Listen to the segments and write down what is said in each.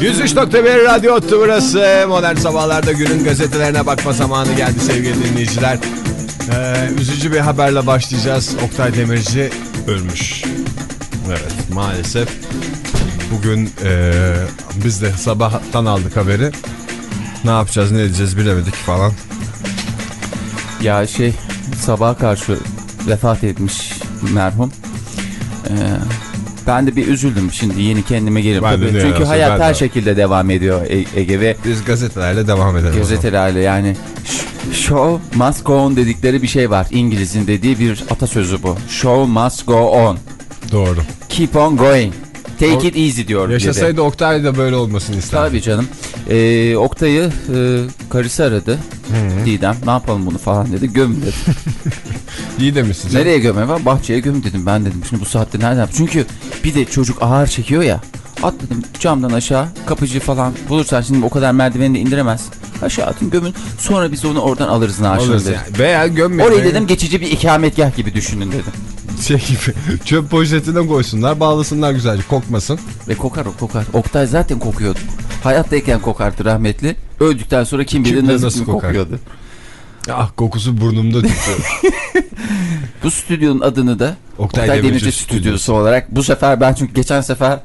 103.1 Radyo Ottu burası. Modern sabahlarda günün gazetelerine bakma zamanı geldi sevgili dinleyiciler. Ee, üzücü bir haberle başlayacağız. Oktay Demirci ölmüş. Evet maalesef. Bugün e, biz de sabahtan aldık haberi. Ne yapacağız ne edeceğiz bilemedik falan. Ya şey sabaha karşı vefat etmiş merhum. Ee, ben de bir üzüldüm şimdi yeni kendime gelip. Tabii. Çünkü hayat her de. şekilde devam ediyor E- Ege ve Biz gazetelerle devam edelim. o gazetelerle yani sh- show must go on dedikleri bir şey var. İngiliz'in dediği bir atasözü bu. Show must go on. Doğru. Keep on going. Take it easy diyor. bir de. Yaşasaydı Oktay da böyle olmasını isterdi. Tabii canım. Ee, Oktay'ı e, karısı aradı. Didem ne yapalım bunu falan dedi. Göm demişsin. canım. Nereye gömme var? Bahçeye göm dedim. Ben dedim şimdi bu saatte nereden? Çünkü bir de çocuk ağır çekiyor ya. At dedim camdan aşağı kapıcı falan bulursan şimdi o kadar merdiveni de indiremez. Aşağı atın gömün. Sonra biz onu oradan alırız naaşını Alırız dedim. yani. Veya gömmeyin. Orayı dedim geçici bir ikametgah gibi düşünün dedim. Şey gibi çöp poşetine koysunlar bağlasınlar güzelce kokmasın. Ve kokar o kokar. Oktay zaten kokuyordu. Hayattayken kokardı rahmetli. Öldükten sonra kim bilir bilir nasıl, nasıl kokuyordu. Ah kokusu burnumda tutuyor. Bu stüdyonun adını da Oktay Oktay, Demirci Demirci, Stüdyosu. Stüdyosu olarak bu sefer ben çünkü geçen sefer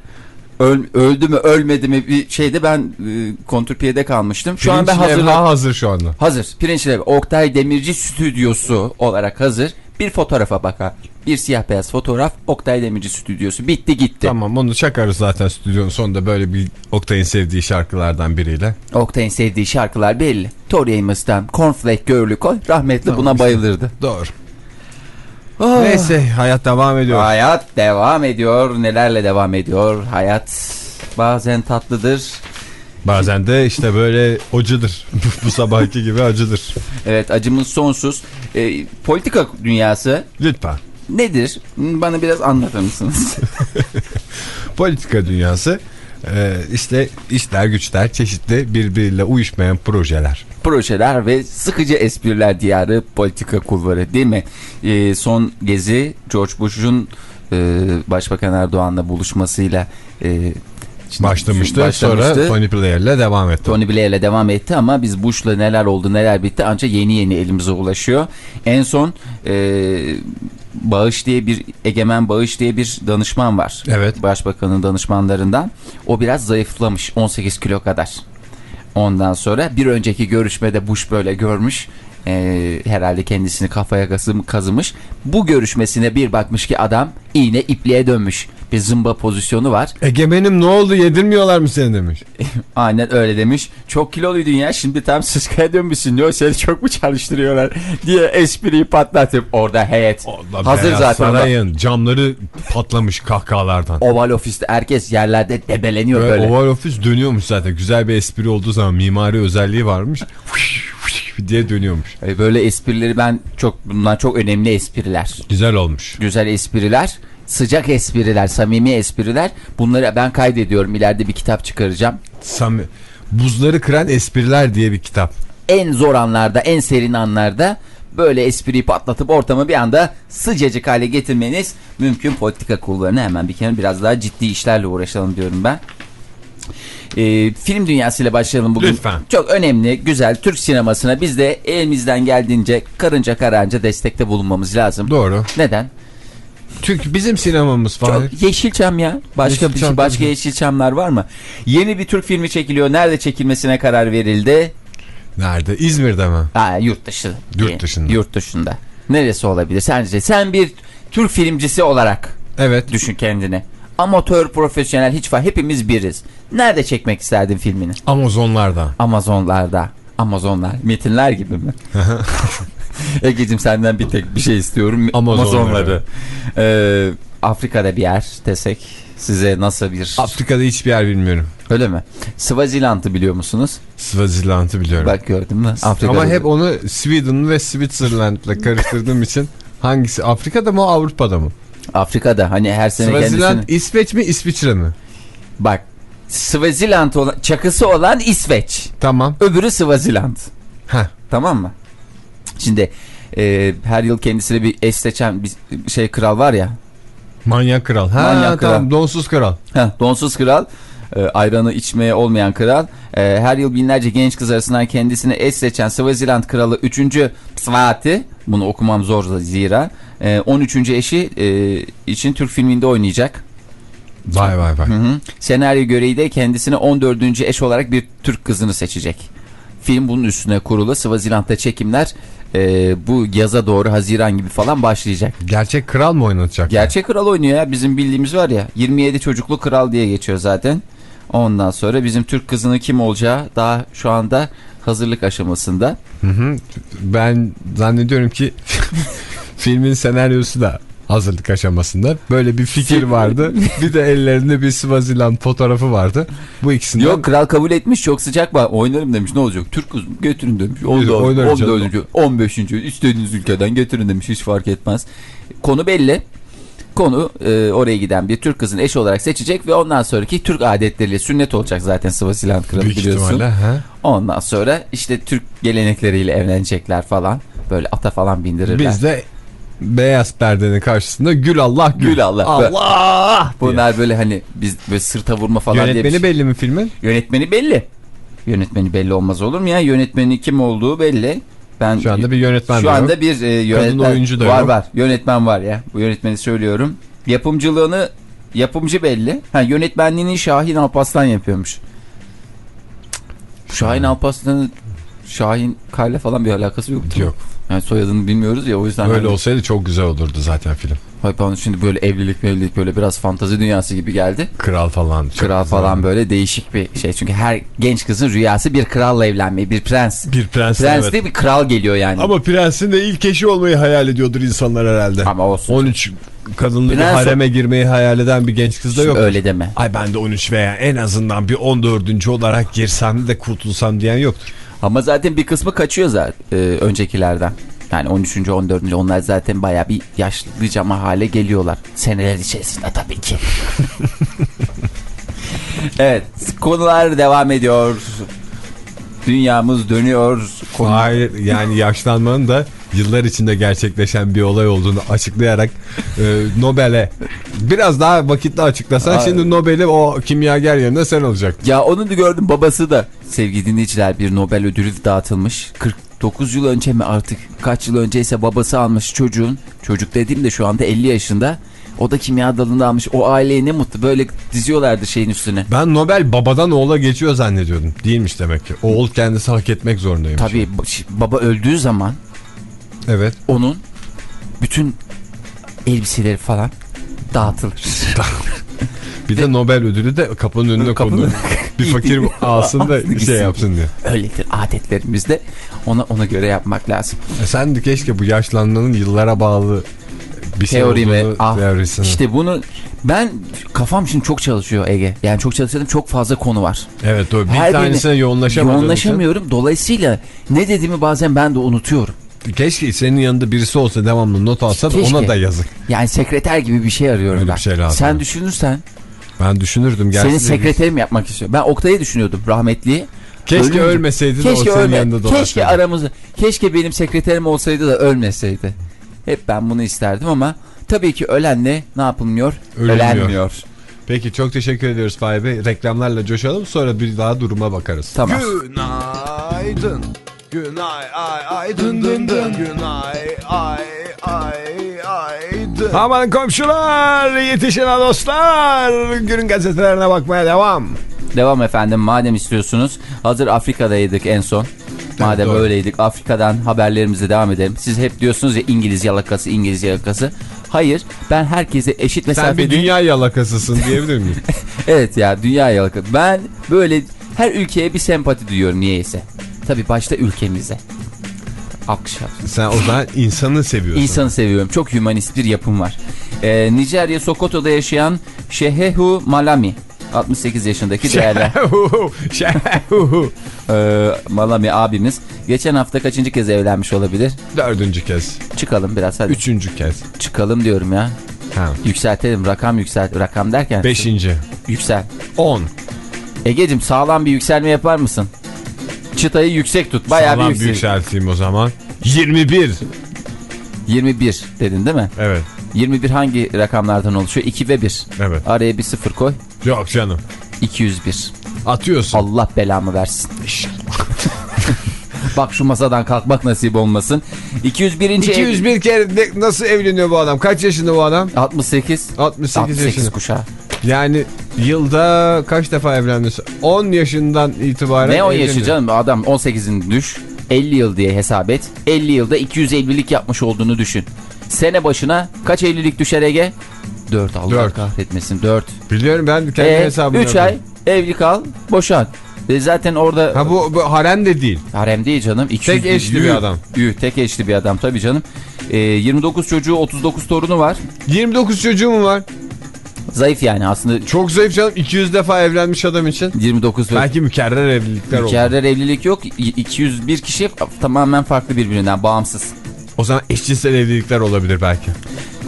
öl- öldü mü ölmedi mi bir şeyde ben e, kontrpiyede kalmıştım. Şu an ben Pirinç hazır. hazır şu anda. Hazır. Pirinç levha. Oktay Demirci Stüdyosu olarak hazır. Bir fotoğrafa bakar. Bir siyah beyaz fotoğraf Oktay Demirci Stüdyosu. Bitti gitti. Tamam onu çakarız zaten stüdyonun sonunda böyle bir Oktay'ın sevdiği şarkılardan biriyle. Oktay'ın sevdiği şarkılar belli. Tori Amos'tan Cornflake Girl'ü koy. Rahmetli buna bayılırdı. Doğru. Oh. Neyse hayat devam ediyor. Hayat devam ediyor. Nelerle devam ediyor? Hayat bazen tatlıdır. Bazen de işte böyle acıdır. Bu sabahki gibi acıdır. Evet acımız sonsuz. Ee, politika dünyası Lütfen. Nedir? Bana biraz anlatır mısınız? Politika dünyası e, işte işler güçler çeşitli birbiriyle uyuşmayan projeler. Projeler ve sıkıcı espriler diyarı politika kulvarı değil mi? Ee, son gezi George Bush'un e, Başbakan Erdoğan'la buluşmasıyla e, şimdi- Başlamıştı, başlamıştı. sonra Tony Blair'le devam etti. Tony Blair'le devam etti ama biz Bush'la neler oldu neler bitti ancak yeni yeni elimize ulaşıyor. En son e, Bağış diye bir Egemen Bağış diye bir danışman var. Evet. Başbakanın danışmanlarından. O biraz zayıflamış 18 kilo kadar. Ondan sonra bir önceki görüşmede Bush böyle görmüş. E, herhalde kendisini kafaya kazım, kazımış. Bu görüşmesine bir bakmış ki adam iğne ipliğe dönmüş. Bir zımba pozisyonu var. Egemenim ne oldu yedirmiyorlar mı seni demiş. Aynen öyle demiş. Çok kiloluydun ya şimdi tam sıskaya dönmüşsün diyor. Seni çok mu çalıştırıyorlar diye espriyi patlatıp orada heyet. Allah Hazır zaten. Sarayın camları patlamış kahkahalardan. Oval ofiste herkes yerlerde debeleniyor Böyle böyle. Oval ofis dönüyormuş zaten. Güzel bir espri olduğu zaman mimari özelliği varmış. diye dönüyormuş. Böyle esprileri ben çok bunlar çok önemli espriler. Güzel olmuş. Güzel espriler. Sıcak espriler, samimi espriler. Bunları ben kaydediyorum. İleride bir kitap çıkaracağım. Sami, buzları kıran espriler diye bir kitap. En zor anlarda, en serin anlarda böyle espriyi patlatıp ortamı bir anda sıcacık hale getirmeniz mümkün. Politika kullarına hemen bir kere biraz daha ciddi işlerle uğraşalım diyorum ben. Ee, film dünyasıyla başlayalım bugün. Lütfen. Çok önemli, güzel Türk sinemasına biz de elimizden geldiğince karınca kararınca destekte bulunmamız lazım. Doğru. Neden? Çünkü bizim sinemamız falan. Çok Yeşilçam ya. Başka bir Yeşilçam şey, başka. Yeşilçamlar var mı? Yeni bir Türk filmi çekiliyor. Nerede çekilmesine karar verildi? Nerede? İzmir'de mi? Ha, yurt dışı. Yurt dışında. Yurt dışında. Neresi olabilir sence? Sen bir Türk filmcisi olarak Evet. düşün kendini. Amatör, profesyonel hiç var. Hepimiz biriz. Nerede çekmek isterdin filmini? Amazonlarda. Amazonlarda. Amazonlar. Metinler gibi mi? Ege'cim senden bir tek bir şey istiyorum. Amazonları. Ee, Afrika'da bir yer desek size nasıl bir... Afrika'da hiçbir yer bilmiyorum. Öyle mi? Swaziland'ı biliyor musunuz? Swaziland'ı biliyorum. Bak gördün mü? Afrika'da Ama hep onu Sweden ve Switzerland'la karıştırdığım için hangisi Afrika'da mı Avrupa'da mı? Afrika'da hani her sene Swaziland kendisini... İsveç mi İsviçre mi? Bak Swaziland olan, çakısı olan İsveç. Tamam. Öbürü Swaziland. Heh. Tamam mı? Şimdi e, her yıl kendisine bir eş seçen bir şey kral var ya. Manyak kral. Ha Manyak kral. tamam donsuz kral. Heh, donsuz kral. E, ayranı içmeye olmayan kral. E, her yıl binlerce genç kız arasından kendisine eş seçen Swaziland kralı 3. Swati. Bunu okumam zor zira. E, 13. eşi e, için Türk filminde oynayacak. Vay vay vay. Hı hı. Senaryo gereği de kendisine 14. eş olarak bir Türk kızını seçecek. Film bunun üstüne kurulu. Swaziland'da çekimler e, bu yaza doğru Haziran gibi falan başlayacak. Gerçek kral mı oynatacak? Gerçek kral oynuyor ya. Bizim bildiğimiz var ya. 27 çocuklu kral diye geçiyor zaten. Ondan sonra bizim Türk kızının kim olacağı daha şu anda hazırlık aşamasında. Hı hı. Ben zannediyorum ki filmin senaryosu da hazırlık aşamasında. Böyle bir fikir vardı. bir de ellerinde bir Swaziland fotoğrafı vardı. Bu ikisinden Yok kral kabul etmiş çok sıcak var. Oynarım demiş ne olacak? Türk kız götürün demiş. Oldu, Oynarım canım. 14. 15. istediğiniz ülkeden götürün demiş. Hiç fark etmez. Konu belli. Konu e, oraya giden bir Türk kızını eş olarak seçecek ve ondan sonraki Türk adetleriyle sünnet olacak zaten Swaziland kralı büyük biliyorsun. ihtimalle. Ondan sonra işte Türk gelenekleriyle evlenecekler falan. Böyle ata falan bindirirler. Biz de beyaz perdenin karşısında gül Allah gül. Gül Allah. Allah. diye. Bunlar böyle hani biz böyle sırta vurma falan diye bir Yönetmeni şey- belli mi filmin? Yönetmeni belli. Yönetmeni belli olmaz olur mu ya? Yönetmeni kim olduğu belli. Ben Şu anda bir yönetmen şu yok. anda bir e, yönetmen oyuncu da var yok. var. Yönetmen var ya. Bu yönetmeni söylüyorum. Yapımcılığını yapımcı belli. Ha yönetmenliğini Şahin Alpaslan yapıyormuş. Şahin Alpaslan'ın Şahin Kayla falan bir alakası yok. Yok. Yani soyadını bilmiyoruz ya o yüzden. Öyle hani- olsaydı çok güzel olurdu zaten film. Hayır, bana şimdi böyle evlilik evlilik böyle biraz fantazi dünyası gibi geldi. Kral falan. Kral güzel falan böyle değişik bir şey. Çünkü her genç kızın rüyası bir kralla evlenmeyi, bir prens. Bir prens. Prens evet. değil bir kral geliyor yani. Ama prensin de ilk eşi olmayı hayal ediyordur insanlar herhalde. Ama olsun. 13 kadınlı bir Prens- hareme girmeyi hayal eden bir genç kız da yok. Öyle deme. Ay ben de 13 veya en azından bir 14. olarak girsem de kurtulsam diyen yoktur. Ama zaten bir kısmı kaçıyor zaten e, öncekilerden. Yani 13. 14. onlar zaten baya bir yaşlıcama hale geliyorlar. Seneler içerisinde tabii ki. evet konular devam ediyor. Dünyamız dönüyor. Konu- Hayır yani yaşlanmanın da yıllar içinde gerçekleşen bir olay olduğunu açıklayarak e, Nobel'e biraz daha vakitli açıklasan Ay. şimdi Nobel'i o kimyager yerine sen olacaktın. Ya onu da gördüm babası da sevgili dinleyiciler bir Nobel ödülü dağıtılmış. 49 yıl önce mi artık kaç yıl önceyse babası almış çocuğun. Çocuk dediğim de şu anda 50 yaşında. O da kimya dalında almış. O aileye ne mutlu. Böyle diziyorlardı şeyin üstüne. Ben Nobel babadan oğula geçiyor zannediyordum. Değilmiş demek ki. Oğul kendisi hak etmek zorundaymış. Tabii baba öldüğü zaman Evet. onun bütün elbiseleri falan dağıtılır. Bir de Nobel ödülü de kapının önüne Kapının- kondu. bir fakir alsın da şey yapsın diye. Öyledir adetlerimizde. Ona ona göre yapmak lazım. E sen de keşke bu yaşlanmanın yıllara bağlı bir şey Teorimi. olduğunu Ah, teorisini. işte bunu ben kafam şimdi çok çalışıyor Ege. Yani çok çalışıyordum çok fazla konu var. Evet o bir Her tanesine yoğunlaşamadığın için. Yoğunlaşamıyorum. Dolayısıyla ne dediğimi bazen ben de unutuyorum. Keşke senin yanında birisi olsa devamlı not alsa Keşke. ona da yazık. Yani sekreter gibi bir şey arıyorum Öyle ben. şey lazım. Sen düşünürsen Ben düşünürdüm. senin sekreterim yapmak istiyorum. Ben Oktay'ı düşünüyordum rahmetliyi. Keşke Ölünce- ölmeseydi de o Keşke senin ölme. yanında Keşke dolaşsaydı. aramızda. Keşke benim sekreterim olsaydı da ölmeseydi. Hep ben bunu isterdim ama tabii ki ölenle ne yapılmıyor? Ölünmüyor. Ölenmiyor. Peki çok teşekkür ediyoruz Fahri Bey. Reklamlarla coşalım sonra bir daha duruma bakarız. Tamam. Günaydın. Günay ay ay dın dın dın. Günay ay ay. Aman komşular, yetişin dostlar. Günün gazetelerine bakmaya devam. Devam efendim madem istiyorsunuz. Hazır Afrika'daydık en son. Madem doğru. öyleydik Afrika'dan haberlerimize devam edelim. Siz hep diyorsunuz ya İngiliz yalakası İngiliz yalakası. Hayır ben herkese eşit Sen bir mesafede... dünya yalakasısın diyebilir miyim? Evet ya dünya yalakası. Ben böyle her ülkeye bir sempati duyuyorum niyeyse. Tabii başta ülkemize. Yapsın. Sen o zaman insanı seviyorsun. İnsanı seviyorum. Çok hümanist bir yapım var. Ee, Nijerya Sokoto'da yaşayan Şehehu Malami. 68 yaşındaki değerli Şehuhu. ee, Malami abimiz. Geçen hafta kaçıncı kez evlenmiş olabilir? Dördüncü kez. Çıkalım biraz hadi. Üçüncü kez. Çıkalım diyorum ya. Ha. Yükseltelim. Rakam yükselt. Rakam derken. Beşinci. Yüksel. On. Ege'cim sağlam bir yükselme yapar mısın? Çıtayı yüksek tut. Bayağı Sağlam bir yüksek. yükselteyim o zaman. 21. 21 dedin değil mi? Evet. 21 hangi rakamlardan oluşuyor? 2 ve 1. Evet. Araya bir sıfır koy. Yok canım. 201. Atıyorsun. Allah belamı versin. Bak şu masadan kalkmak nasip olmasın. 201. ev- 201 kere de- nasıl evleniyor bu adam? Kaç yaşında bu adam? 68. 68, 68 yaşında. kuşağı. Yani yılda kaç defa evlenmiş? 10 yaşından itibaren Ne o evleniyor. yaşı canım? Adam 18'in düş. 50 yıl diye hesap et. 50 yılda 200 evlilik yapmış olduğunu düşün. Sene başına kaç evlilik düşer Ege? 4 Allah Dört. kahretmesin 4. Biliyorum ben kendi E, hesabımı 3 ay evli kal boşan. E zaten orada Ha bu, bu harem de değil. harem değil canım. 200 Tek eşli bir Yuh, adam. yuh, tek eşli bir adam tabii canım. E, 29 çocuğu 39 torunu var. 29 çocuğu mu var? Zayıf yani aslında Çok zayıf canım. 200 defa evlenmiş adam için. 29 ve Belki mükerrer evlilikler oldu. Mükerrer evlilik yok. İ- 201 kişi tamamen farklı birbirinden bağımsız. O zaman eşcinsel evlilikler olabilir belki.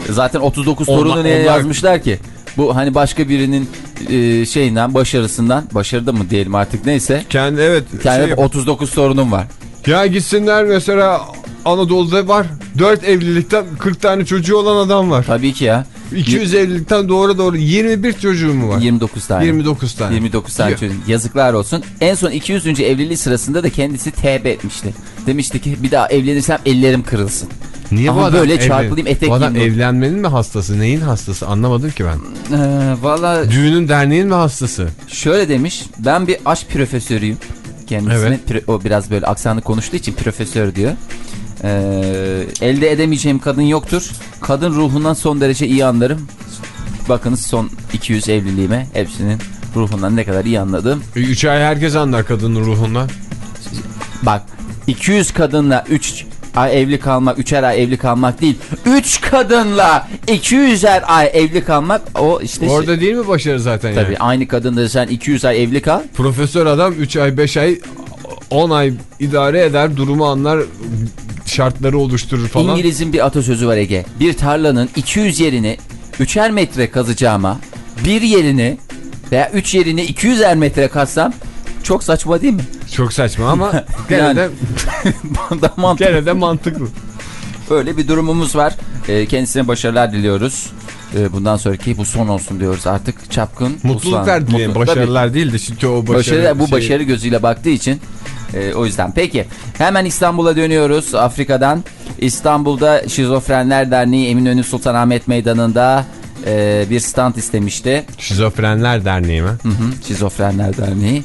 Zaten 39 Onlar- torunu niye onlar- yazmışlar ki? Bu hani başka birinin e, şeyinden, başarısından, başarıda mı diyelim artık neyse. Kendi evet. Yani şey- 39 torunum var. ya gitsinler mesela Anadolu'da var. 4 evlilikten 40 tane çocuğu olan adam var. Tabii ki ya. 200 evlilikten doğru doğru 21 çocuğu mu var? 29 tane. 29 tane. 29 tane çocuk. Yazıklar olsun. En son 200. evliliği sırasında da kendisi tevbe etmişti. Demişti ki bir daha evlenirsem ellerim kırılsın. Niye Ama bu adam böyle çarpılayım, etek Bu adam evlenmenin mi hastası? Neyin hastası? Anlamadım ki ben. Ee, Valla Düğünün derneğin mi hastası? şöyle demiş. Ben bir aşk profesörüyüm. Kendisine Evet. O biraz böyle aksanlı konuştuğu için profesör diyor. Ee, elde edemeyeceğim kadın yoktur. Kadın ruhundan son derece iyi anlarım. Bakınız son 200 evliliğime hepsinin ruhundan ne kadar iyi anladım. 3 ay herkes anlar kadının ruhundan. Bak 200 kadınla 3 ay evli kalmak, 3'er ay evli kalmak değil. 3 kadınla 200'er ay evli kalmak o işte şey- Orada değil mi başarı zaten Tabii yani? aynı kadınla sen 200 ay evli kal. Profesör adam 3 ay 5 ay 10 ay idare eder durumu anlar şartları oluşturur falan. İngiliz'in bir atasözü var Ege. Bir tarlanın 200 yerini 3'er metre kazacağıma bir yerini veya 3 yerini 200'er metre kazsam çok saçma değil mi? Çok saçma ama gene, Yani- de, mantıklı. gene de mantıklı. Öyle bir durumumuz var. Ee, kendisine başarılar diliyoruz. Ee, bundan sonraki bu son olsun diyoruz artık. Çapkın. Mutluluklar mutlu- Başarılar değil de çünkü o başarı... Başarı, bu şey- başarı gözüyle baktığı için e, o yüzden. Peki hemen İstanbul'a dönüyoruz Afrika'dan. İstanbul'da Şizofrenler Derneği Eminönü Sultanahmet Meydanı'nda e, bir stand istemişti. Şizofrenler Derneği mi? Hı hı, Şizofrenler Derneği.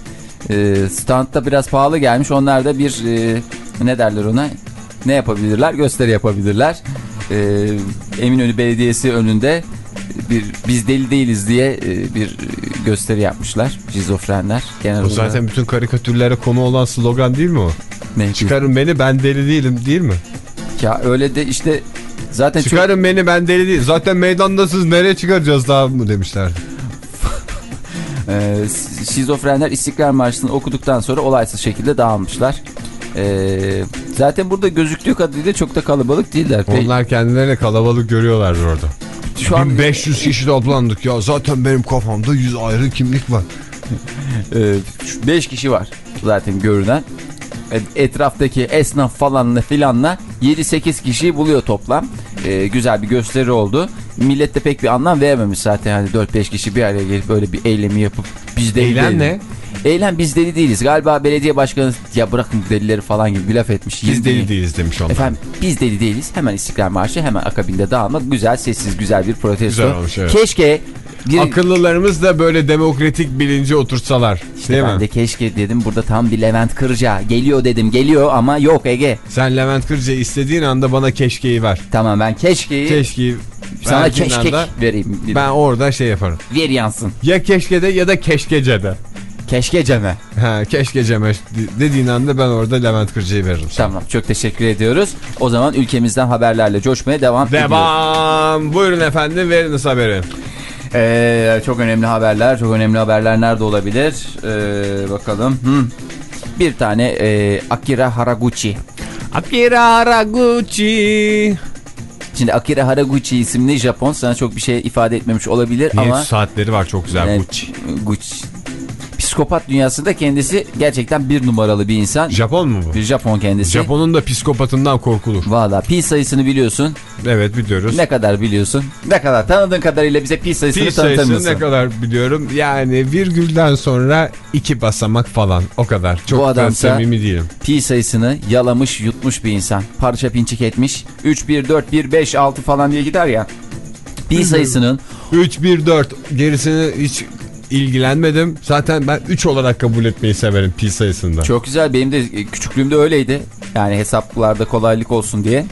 E, standta biraz pahalı gelmiş. Onlar da bir e, ne derler ona? Ne yapabilirler? Gösteri yapabilirler. E, Eminönü Belediyesi önünde bir biz deli değiliz diye e, bir gösteri yapmışlar. Şizofrenler. Genel O olarak. zaten bütün karikatürlere konu olan slogan değil mi o? Ne? Çıkarın beni ben deli değilim değil mi? Ya öyle de işte zaten çok Çıkarın beni ben deli değilim. Zaten meydandasınız nereye çıkaracağız daha mı demişler. e, şizofrenler İstiklal Marşı'nı okuduktan sonra olaysız şekilde dağılmışlar. E, zaten burada gözüktüğü kadarıyla çok da kalabalık değiller. Onlar kendilerine kalabalık görüyorlardır orada. Şu an 1500 kişi toplandık ya zaten benim kafamda 100 ayrı kimlik var. 5 kişi var zaten görünen. E, Etraftaki esnaf falanla filanla 7-8 kişiyi buluyor toplam. E, güzel bir gösteri oldu. Millet de pek bir anlam verememiş zaten. Hani 4-5 kişi bir araya gelip böyle bir eylemi yapıp biz deli Eylem ne? Eylem biz deli değiliz. Galiba belediye başkanı ya bırakın delileri falan gibi bir laf etmiş. Biz deli değiliz demiş onlar. Efendim biz deli değiliz. Hemen İstiklal Marşı hemen akabinde dağılmak. Güzel sessiz güzel bir protesto. Güzel olmuş, evet. Keşke bir... Akıllılarımız da böyle demokratik bilinci otursalar. İşte değil ben mi? de keşke dedim burada tam bir Levent Kırca geliyor dedim geliyor ama yok Ege. Sen Levent Kırca istediğin anda bana keşkeyi ver. Tamam ben keşkeyi Keşkeyi sana keşkek anda vereyim. Ben orada şey yaparım. Ver yansın. Ya keşkede ya da keşkecede. Keşke Cem'e. Ha, keşke Cem'e dediğin anda ben orada Levent Kırcı'yı veririm. Tamam çok teşekkür ediyoruz. O zaman ülkemizden haberlerle coşmaya devam ediyoruz. Devam. Buyurun efendim veriniz haberi. Ee, çok önemli haberler. Çok önemli haberler nerede olabilir? Ee, bakalım. Hı. Bir tane e, Akira Haraguchi. Akira Haraguchi. Şimdi Akira Haraguchi isimli Japon sana çok bir şey ifade etmemiş olabilir Niye ama... saatleri var çok güzel Evet, Gucci. Gucci. Psikopat dünyasında kendisi gerçekten bir numaralı bir insan. Japon mu bu? Bir Japon kendisi. Japon'un da psikopatından korkulur. Valla pi sayısını biliyorsun. Evet biliyoruz. Ne kadar biliyorsun? Ne kadar? Tanıdığın kadarıyla bize pi sayısını Pi tanıtır sayısını mısın? ne kadar biliyorum. Yani virgülden sonra iki basamak falan. O kadar. Çok Bu da adamsa- samimi değilim. Pi sayısını yalamış yutmuş bir insan. Parça pinçik etmiş. 3, 1, 4, 1, 5, 6 falan diye gider ya. Pi sayısının 3, 1, 4 gerisini hiç ilgilenmedim. Zaten ben 3 olarak kabul etmeyi severim pi sayısında. çok güzel. Benim de e, küçüklüğümde öyleydi. Yani hesaplarda kolaylık olsun diye.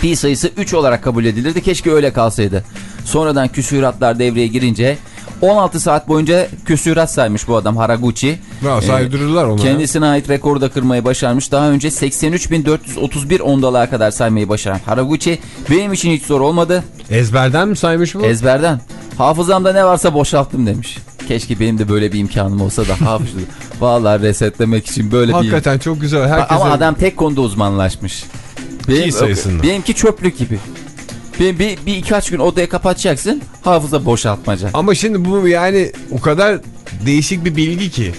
Pi sayısı 3 olarak kabul edilirdi. Keşke öyle kalsaydı. Sonradan küsüratlar devreye girince 16 saat boyunca küsürat saymış bu adam Haraguchi. Ya, saydırırlar ona. Kendisine ait rekoru da kırmayı başarmış. Daha önce 83.431 ondalığa kadar saymayı başaran Haraguchi benim için hiç zor olmadı. Ezberden mi saymış bu? Ezberden. Hafızamda ne varsa boşalttım demiş. Keşke benim de böyle bir imkanım olsa da hafızlı. Vallahi resetlemek için böyle bir... Hakikaten çok güzel. Herkese... Ama adam tek konuda uzmanlaşmış. Benim, sayısında. benimki çöplük gibi. Bir, bir, bir iki gün odaya kapatacaksın hafıza boşaltmaca. Ama şimdi bu yani o kadar değişik bir bilgi ki.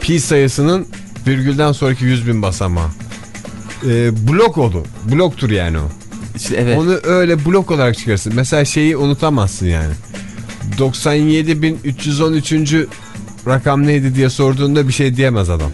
Pi sayısının virgülden sonraki 100 bin basamağı. Ee, blok oldu. Bloktur yani o. İşte evet. Onu öyle blok olarak çıkarsın. Mesela şeyi unutamazsın yani. 97.313. rakam neydi diye sorduğunda bir şey diyemez adam.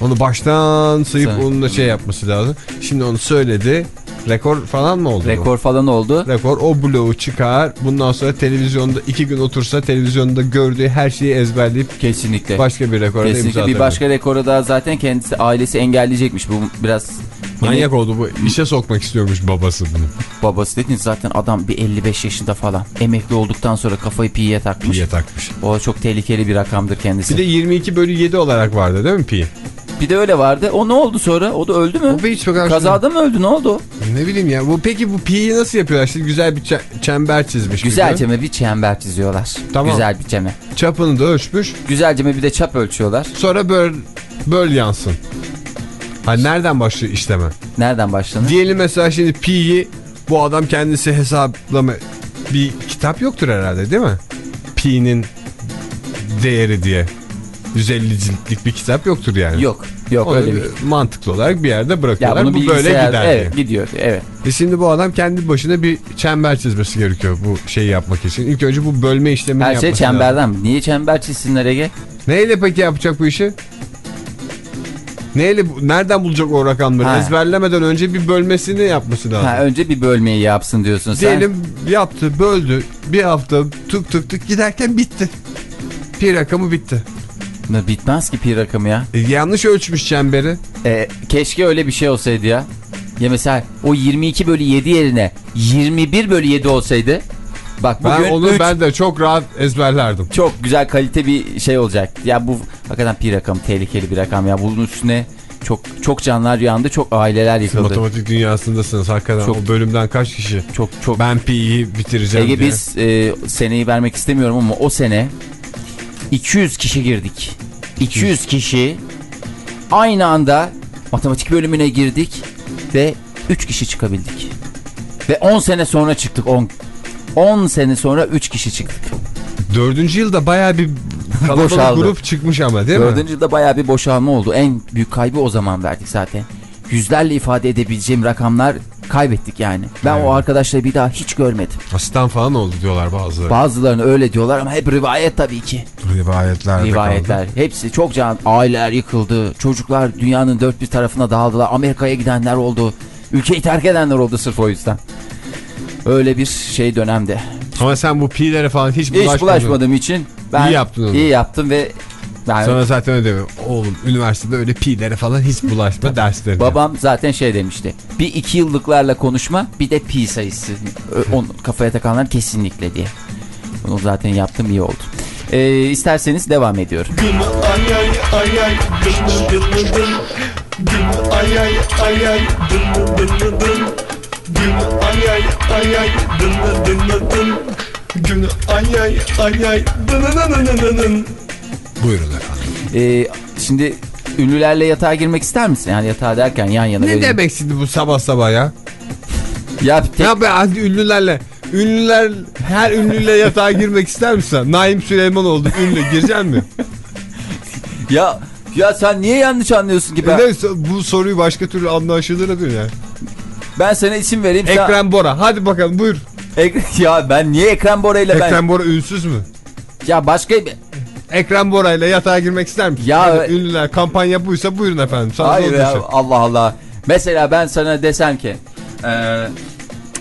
Onu baştan sayıp Say- onunla şey yapması lazım. Şimdi onu söyledi. Rekor falan mı oldu? bu? Rekor falan oldu. Rekor o bloğu çıkar. Bundan sonra televizyonda iki gün otursa televizyonda gördüğü her şeyi ezberleyip Kesinlikle. başka bir rekora Kesinlikle bir başka rekoru da zaten kendisi ailesi engelleyecekmiş. Bu biraz Manyak oldu bu. İşe sokmak istiyormuş babası bunu. babası dedin zaten adam bir 55 yaşında falan. Emekli olduktan sonra kafayı piye takmış. Pi'ye takmış. O çok tehlikeli bir rakamdır kendisi. Bir de 22 bölü 7 olarak vardı değil mi pi? Bir de öyle vardı. O ne oldu sonra? O da öldü mü? O hiç Kazada mı öldü? Ne oldu? Ne bileyim ya. Bu peki bu pi'yi nasıl yapıyorlar? İşte güzel bir çe- çember çizmiş. Güzelce mi bir çember çiziyorlar. Tamam. Güzel bir çeme. Çapını da ölçmüş. Güzelce mi bir de çap ölçüyorlar. Sonra böl, böl yansın. Ha nereden başlıyor işleme? Nereden başlanır? Diyelim mesela şimdi pi'yi bu adam kendisi hesaplama bir kitap yoktur herhalde değil mi? Pi'nin değeri diye. 150 ciltlik bir kitap yoktur yani. Yok. Yok Onu öyle bir. mantıklı olarak bir yerde Ya bırakıyorlar. bunu bu böyle gider evet diye. gidiyor. Evet. E şimdi bu adam kendi başına bir çember çizmesi gerekiyor bu şeyi yapmak için. İlk önce bu bölme işlemini Her yapması şey lazım. çemberden mi? Niye çember çizsinler Ege? Neyle peki yapacak bu işi? Neyle, nereden bulacak o rakamları? Ha. Ezberlemeden önce bir bölmesini yapması lazım. Ha, önce bir bölmeyi yapsın diyorsun sen. Diyelim yaptı, böldü. Bir hafta tık tık tık giderken bitti. Bir rakamı bitti. Ne, Bitmez ki pi rakamı ya. E, yanlış ölçmüş çemberi. E, keşke öyle bir şey olsaydı ya. Ya mesela o 22 bölü 7 yerine 21 bölü 7 olsaydı. Bak Ben bugün onu üç- ben de çok rahat ezberlerdim. çok güzel kalite bir şey olacak. Ya bu hakikaten pi rakam tehlikeli bir rakam ya. Bunun üstüne çok çok canlar yandı, çok aileler yıkıldı. Matematik dünyasındasınız hakikaten. Çok- o bölümden kaç kişi? Çok çok. Ben pi'yi bitireceğim Ege diye. biz e, seneyi vermek istemiyorum ama o sene 200 kişi girdik. 200 kişi aynı anda matematik bölümüne girdik ve 3 kişi çıkabildik. Ve 10 sene sonra çıktık 10. 10 sene sonra 3 kişi çıktık. Dördüncü yılda bayağı bir kalabalık Boşaldı. grup çıkmış ama değil mi? Dördüncü yılda bayağı bir boşalma oldu. En büyük kaybı o zaman verdik zaten. Yüzlerle ifade edebileceğim rakamlar kaybettik yani. Ben Evet. o arkadaşları bir daha hiç görmedim. Asistan falan oldu diyorlar bazıları. Bazılarını öyle diyorlar ama hep rivayet tabii ki. Rivayetler. Rivayetler. kaldı. Hepsi çok can. Aileler yıkıldı. Çocuklar dünyanın dört bir tarafına dağıldılar. Amerika'ya gidenler oldu. Ülkeyi terk edenler oldu sırf o yüzden. Öyle bir şey dönemde. Ama sen bu pi'lere falan hiç bulaşmadın. Hiç bulaşmadığım için ben İyi yaptın onu. iyi yaptım ve ben Sana zaten öyle demiyorum. Oğlum üniversitede öyle pi'lere falan hiç bulaşma derslerine. babam zaten şey demişti. Bir iki yıllıklarla konuşma bir de pi sayısı. Onu kafaya takanlar kesinlikle diye. Bunu zaten yaptım iyi oldu. Ee, isterseniz devam ediyorum. Ay ay ay ay dın dın dın dın Gün ay ay ay ay dın dın dın dın Gün ay ay ay ay dın dın dın dın Gün ay ay ay ay dın dın dın dın dın Buyurun efendim. Ee, şimdi ünlülerle yatağa girmek ister misin? Yani yatağa derken yan yana. Ne böyle- demek şimdi bu sabah sabah ya? Ya tek- Ya be hadi ünlülerle. Ünlüler her ünlüyle yatağa girmek ister misin? Naim Süleyman oldu ünlü girecek mi? ya ya sen niye yanlış anlıyorsun ki ben? E neyse, bu soruyu başka türlü anlaşılır ya. Ben sana isim vereyim. sen- Ekrem Bora hadi bakalım buyur. Ek- ya ben niye Ekrem Bora ile ben? Ekrem Bora ünsüz mü? Ya başka. Ekrem Bora ile yatağa girmek ister misin? Ya- Hadi ünlüler kampanya buysa buyurun efendim. Sana Hayır ya düşün. Allah Allah. Mesela ben sana desem ki... Ben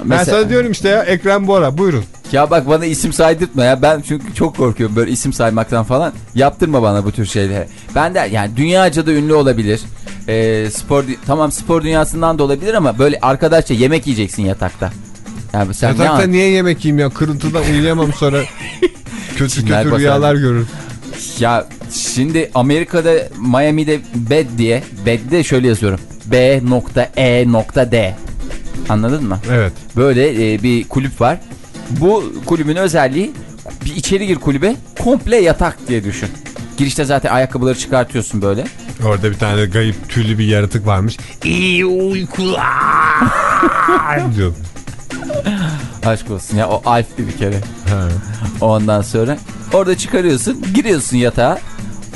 mesela- sana diyorum işte ya Ekrem Bora buyurun. Ya bak bana isim saydırtma ya. Ben çünkü çok korkuyorum böyle isim saymaktan falan. Yaptırma bana bu tür şeyleri. Ben de yani dünyaca da ünlü olabilir. Ee, spor tamam spor dünyasından da olabilir ama böyle arkadaşça yemek yiyeceksin yatakta. Yani sen ne Yatakta an- niye yemek yiyeyim ya? Kırıntıdan uyuyamam sonra. kötü Cinler kötü rüyalar görür. Ya şimdi Amerika'da Miami'de bed diye bedde şöyle yazıyorum. B nokta E nokta D. Anladın mı? Evet. Böyle e, bir kulüp var. Bu kulübün özelliği bir içeri gir kulübe komple yatak diye düşün. Girişte zaten ayakkabıları çıkartıyorsun böyle. Orada bir tane gayip tüylü bir yaratık varmış. İyi uykular diyor. Aşk olsun ya o Alf'ti bir kere. Ha. Ondan sonra orada çıkarıyorsun giriyorsun yatağa.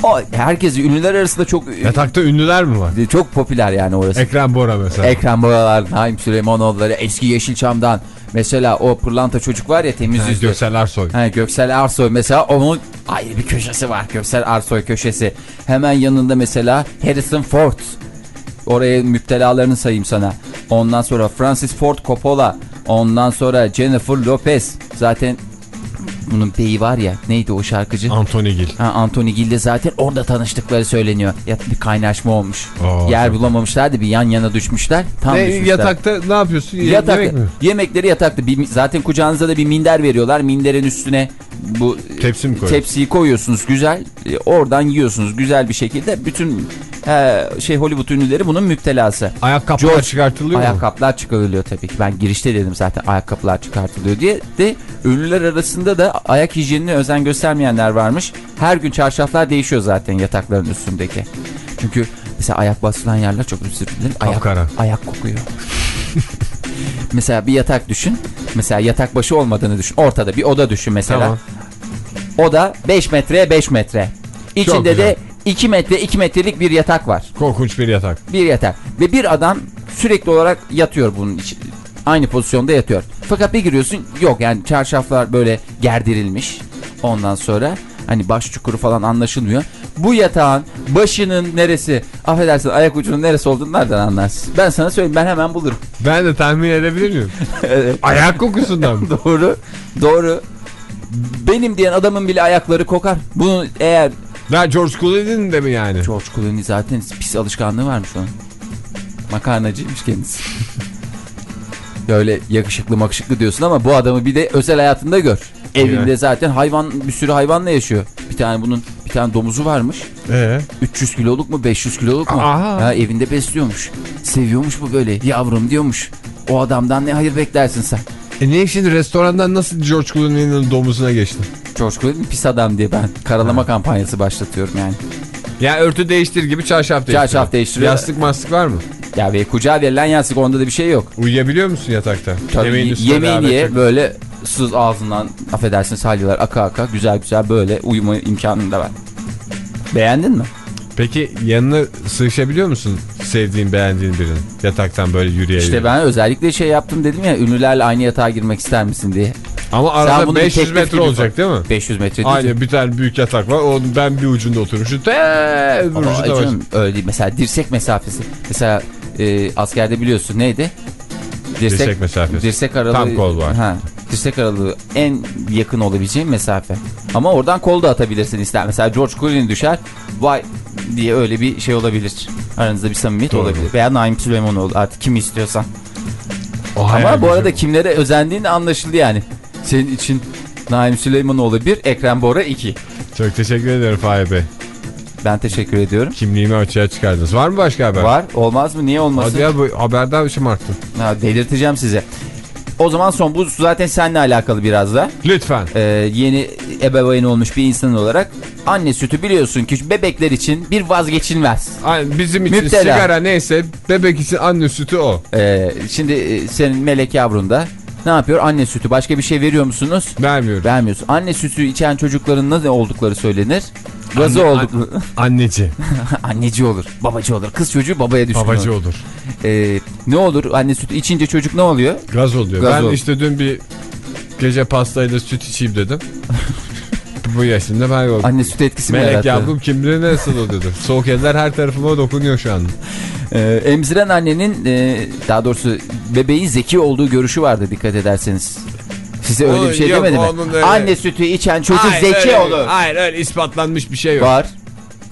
O herkes ünlüler arasında çok Yatakta ünlüler mi var? çok popüler yani orası. Ekrem Bora mesela. Ekran boyalar, Naim Süleymanoğulları, eski Yeşilçam'dan. Mesela o pırlanta çocuk var ya temiz yüzlü. Göksel Arsoy. Ha, Göksel Arsoy mesela onun ayrı bir köşesi var. Göksel Arsoy köşesi. Hemen yanında mesela Harrison Ford. Oraya müptelalarını sayayım sana. Ondan sonra Francis Ford Coppola. Ondan sonra Jennifer Lopez. Zaten bunun beyi var ya neydi o şarkıcı? Anthony Gil. Ha, Anthony Gill'de zaten orada tanıştıkları söyleniyor. Ya, bir kaynaşma olmuş. Oo, Yer çok- bulamamışlar da bir yan yana düşmüşler. Tam Ne, düşmüşler. yatakta ne yapıyorsun? Yatakta, Yemek mi? yemekleri yatakta. Bir, zaten kucağınıza da bir minder veriyorlar. Minderin üstüne bu Tepsi mi koyuyorsun? tepsiyi koyuyorsunuz güzel. E, oradan yiyorsunuz güzel bir şekilde. Bütün e, şey Hollywood ünlüleri bunun müptelası. Ayakkabılar George- çıkartılıyor mu? Ayakkabılar çıkarılıyor tabii ki. Ben girişte dedim zaten ayakkabılar çıkartılıyor diye. De ünlüler arasında da ayak hijyenine özen göstermeyenler varmış. Her gün çarşaflar değişiyor zaten yatakların üstündeki. Çünkü mesela ayak basılan yerler çok özür dilerim. Ayak, Kapkara. ayak kokuyor. mesela bir yatak düşün. Mesela yatak başı olmadığını düşün. Ortada bir oda düşün mesela. Tamam. Oda 5 metreye 5 metre. İçinde de 2 metre 2 metrelik bir yatak var Korkunç bir yatak. bir yatak. Ve bir adam sürekli olarak yatıyor bunun için. Aynı pozisyonda yatıyor. Fakat bir giriyorsun yok yani çarşaflar böyle gerdirilmiş. Ondan sonra hani baş çukuru falan anlaşılmıyor. Bu yatağın başının neresi affedersin ayak ucunun neresi olduğunu nereden anlarsın? Ben sana söyleyeyim ben hemen bulurum. Ben de tahmin edebilir miyim? Evet. Ayak kokusundan mı? doğru doğru. Benim diyen adamın bile ayakları kokar. Bunu eğer Ya George Clooney'nin de mi yani? George Clooney zaten pis alışkanlığı varmış onun. Makarnacıymış kendisi. Böyle yakışıklı makışıklı diyorsun ama bu adamı bir de özel hayatında gör. Evinde Evet. zaten hayvan bir sürü hayvanla yaşıyor. Bir tane bunun bir tane domuzu varmış. Ee? 300 kiloluk mu 500 kiloluk mu? Aha. Ha, evinde besliyormuş. Seviyormuş bu böyle yavrum diyormuş. O adamdan ne hayır beklersin sen? E niye şimdi restorandan nasıl George Clooney'nin domuzuna geçtin? George Clooney pis adam diye ben karalama kampanyası başlatıyorum yani. Ya örtü değiştir gibi çarşaf değiştir. Çarşaf değiştiriyor. Yastık mastık var mı? Ya ve kucağa verilen yastık onda da bir şey yok. Uyuyabiliyor musun yatakta? Tabii Yemeğin ye- üstüne yemeğini beraber ye böyle sız ağzından affedersin salyalar aka aka güzel güzel böyle uyuma imkanın da var. Beğendin mi? Peki yanına sığışabiliyor musun sevdiğin beğendiğin birinin? Yataktan böyle yürüye İşte yürüye. ben özellikle şey yaptım dedim ya ünlülerle aynı yatağa girmek ister misin diye. Ama arada bunu bir 500 teklif metre olacak değil mi? 500 metre değil. Aynı bir tane büyük yatak var. Onun ben bir ucunda oturmuşum. Öbür ucunda var. canım, öyle değil. Mesela dirsek mesafesi. Mesela e, askerde biliyorsun neydi? Dirsek mesafesi. Dirsek aralığı. Tam kol var. Ha, dirsek aralığı en yakın olabileceğin mesafe. Ama oradan kol da atabilirsin ister. Mesela George Clooney düşer. Vay diye öyle bir şey olabilir. Aranızda bir samimiyet Doğru. olabilir. Veya Naim Süleymanoğlu artık kim istiyorsan. O Ama bu arada kimlere özendiğin anlaşıldı yani. Senin için Naim Süleymanoğlu 1, Ekrem Bora 2. Çok teşekkür ederim Fahir Bey. Ben teşekkür ediyorum. Kimliğimi açığa çıkardınız. Var mı başka haber? Var. Olmaz mı? Niye olmasın? Hadi ya bu haberden şımarttın. Ha, delirteceğim size. O zaman son bu zaten seninle alakalı biraz da. Lütfen. Ee, yeni ebeveyn olmuş bir insan olarak anne sütü biliyorsun ki bebekler için bir vazgeçilmez. Ay, Bizim için Müptela. sigara neyse bebek için anne sütü o. Ee, şimdi e, senin melek yavrun da ne yapıyor? Anne sütü. Başka bir şey veriyor musunuz? Vermiyorum. Vermiyorsun. Anne sütü içen çocukların ne oldukları söylenir? Gazı Anne- olduk. Anneci. Anneci olur. Babacı olur. Kız çocuğu babaya düşkün olur. Babacı olur. Ee, ne olur? Anne sütü içince çocuk ne oluyor? Gaz oluyor. Gaz ben ol- işte dün bir gece pastayla süt içeyim dedim. Bu yaşında ben oldum. Anne sütü etkisi mi Melek yarattı? yavrum kim bilir nasıl oluyordu. Soğuk eller her tarafıma dokunuyor şu an. Ee, emziren annenin e, daha doğrusu bebeğin zeki olduğu görüşü vardı dikkat ederseniz. Size öyle bir şey yok, demedi mi? öyle- Anne sütü içen çocuk Hayır, zeki öyle- olur. Hayır öyle ispatlanmış bir şey yok. Var.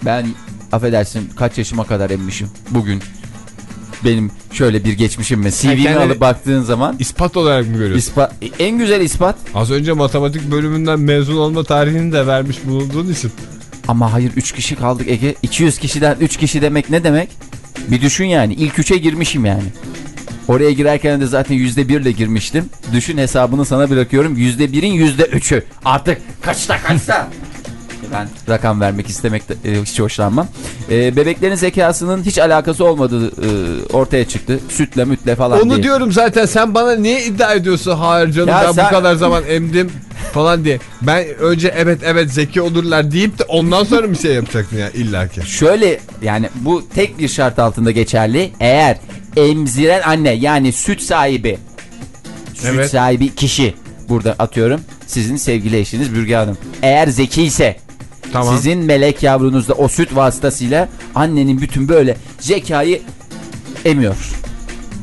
Ben affedersin kaç yaşıma kadar emmişim bugün. Benim şöyle bir geçmişim ve CV'mi kendini- alıp baktığın zaman İspat olarak mı görüyorsun? ispat, en güzel ispat Az önce matematik bölümünden mezun olma tarihini de vermiş bulunduğun için. ama hayır 3 kişi kaldık Ege 200 kişiden 3 kişi demek ne demek? Bir düşün yani ilk 3'e girmişim yani. Oraya girerken de zaten %1 ile girmiştim. Düşün hesabını sana bırakıyorum. %1'in %3'ü. Artık kaçta kaçta. Ben rakam vermek istemekte e, hiç hoşlanmam. E, bebeklerin zekasının hiç alakası olmadığı e, ortaya çıktı. Sütle mütle falan Onu diye. diyorum zaten sen bana niye iddia ediyorsun hayır canım Ya ben sen- bu kadar zaman emdim falan diye. Ben önce evet evet zeki olurlar deyip de ondan sonra bir şey yapacaktın ya illaki. Şöyle yani bu tek bir şart altında geçerli. Eğer emziren anne yani süt sahibi süt Evet. sahibi kişi burada atıyorum sizin sevgili eşiniz Bürge Hanım. Eğer zeki ise Tamam. sizin melek yavrunuzda o süt vasıtasıyla annenin bütün böyle zekayı emiyor.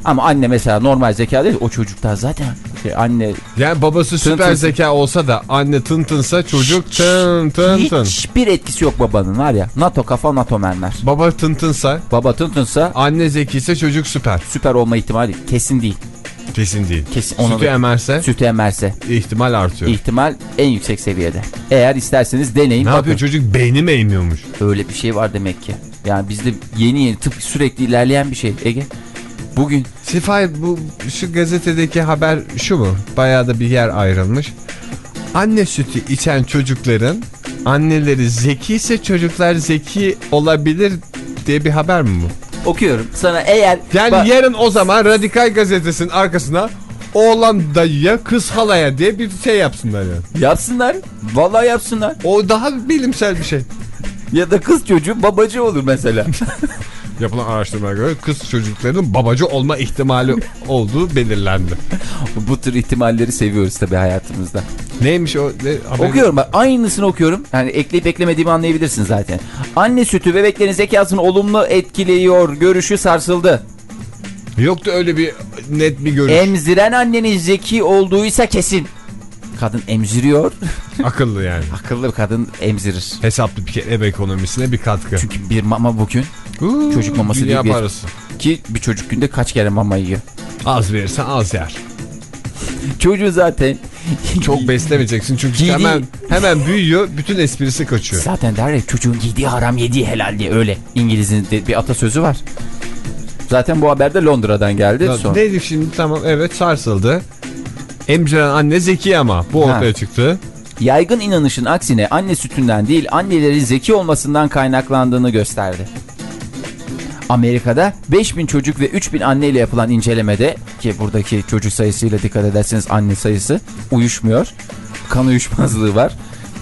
Ama anne mesela normal zeka değil o çocukta zaten e, anne Yani babası süper tın. zeka olsa da anne tın tınsa çocuk tın tın tın. hiçbir etkisi yok babanın var ya NATO kafa NATO mermer. Baba tın tınsa Baba tıntınsa anne zekiyse çocuk süper. süper olma ihtimali kesin değil. Kesin değil. Kesin onu Sütü da- emerse Sütü emerse ihtimal artıyor. ihtimal en yüksek seviyede. Eğer isterseniz deneyin ne bakın. yapıyor çocuk beyni mi eğmiyormuş? Öyle bir şey var demek ki. Yani bizde yeni yeni tıp sürekli ilerleyen bir şey Ege. Bugün Sifay bu şu gazetedeki haber şu mu? Bayağı da bir yer ayrılmış. Anne sütü içen çocukların anneleri zeki ise çocuklar zeki olabilir diye bir haber mi bu? Okuyorum. Sana eğer Yani Bak- yarın o zaman Radikal Gazetesi'nin arkasına oğlan dayıya kız halaya diye bir şey yapsınlar yani. yapsınlar. Vallahi yapsınlar. O daha bilimsel bir şey. Ya da kız çocuğu babacı olur mesela. Yapılan araştırmaya göre kız çocuklarının babacı olma ihtimali olduğu belirlendi. Bu tür ihtimalleri seviyoruz tabii hayatımızda. Neymiş o? Ne, Okuyorum bak aynısını okuyorum. Yani ekleyip eklemediğimi anlayabilirsin zaten. Anne sütü bebeklerin zekasını olumlu etkiliyor. Görüşü sarsıldı. Yoktu öyle bir net bir görüş. Emziren annenin zeki olduğuysa kesin. Kadın emziriyor. Akıllı yani. Akıllı kadın emzirir. Hesaplı bir ev ekonomisine bir katkı. Çünkü bir mama bugün Uuu, çocuk maması değil bir- parası. ki bir çocuk günde kaç kere mama yiyor. Az verirsen az yer. Çocuğu zaten Çok beslemeyeceksin çünkü Giydiği- hemen hemen büyüyor bütün esprisi kaçıyor. zaten der ya çocuğun giydiği haram yediği helal diye öyle İngiliz'in bir atasözü var. Zaten bu haber de Londra'dan geldi. Ya. Neydi şimdi tamam evet sarsıldı. Emziren anne zeki ama bu Ha. ortaya çıktı. Yaygın inanışın aksine anne sütünden değil annelerin zeki olmasından kaynaklandığını gösterdi. Amerika'da 5000 çocuk ve 3000 anne ile yapılan incelemede ki buradaki çocuk sayısıyla dikkat ederseniz anne sayısı uyuşmuyor. Kan uyuşmazlığı var.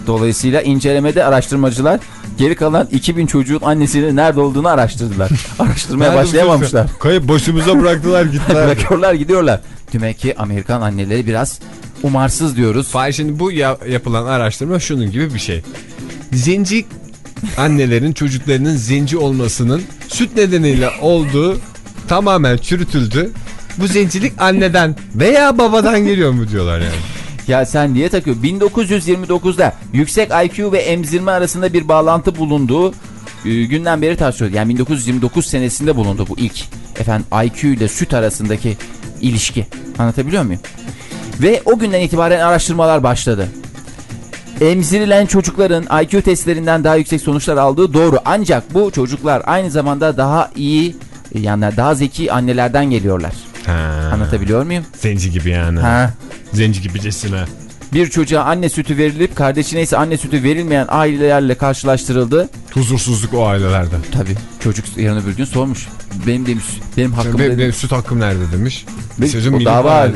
Dolayısıyla incelemede araştırmacılar geri kalan 2000 çocuğun annesinin nerede olduğunu araştırdılar. Araştırmaya Nerede başlayamamışlar. Kayıp başımıza bıraktılar gittiler. Bırakıyorlar gidiyorlar. Demek ki Amerikan anneleri biraz umarsız diyoruz. Fahir şimdi bu ya- yapılan araştırma şunun gibi bir şey. Zenci annelerin çocuklarının zenci olmasının süt nedeniyle olduğu tamamen çürütüldü. Bu zencilik anneden veya babadan geliyor mu diyorlar yani. Ya sen niye takıyorsun? 1929'da yüksek IQ ve emzirme arasında bir bağlantı bulunduğu e, günden beri tartışılıyor. Yani 1929 senesinde bulundu bu ilk. Efendim IQ ile süt arasındaki ilişki. Anlatabiliyor muyum? Ve o günden itibaren araştırmalar başladı. Emzirilen çocukların IQ testlerinden daha yüksek sonuçlar aldığı doğru. Ancak bu çocuklar aynı zamanda daha iyi yani daha zeki annelerden geliyorlar. Ha. Anlatabiliyor muyum? Zenci gibi yani. Ha. Zenci gibicesine. Bir çocuğa anne sütü verilip kardeşine ise anne sütü verilmeyen ailelerle karşılaştırıldı. Huzursuzluk o ailelerde. Tabii çocuk yarın öbür gün sormuş. Benim demiş benim hakkım Benim, demiş. benim süt hakkım nerede demiş. Benim- Sözüm o dava,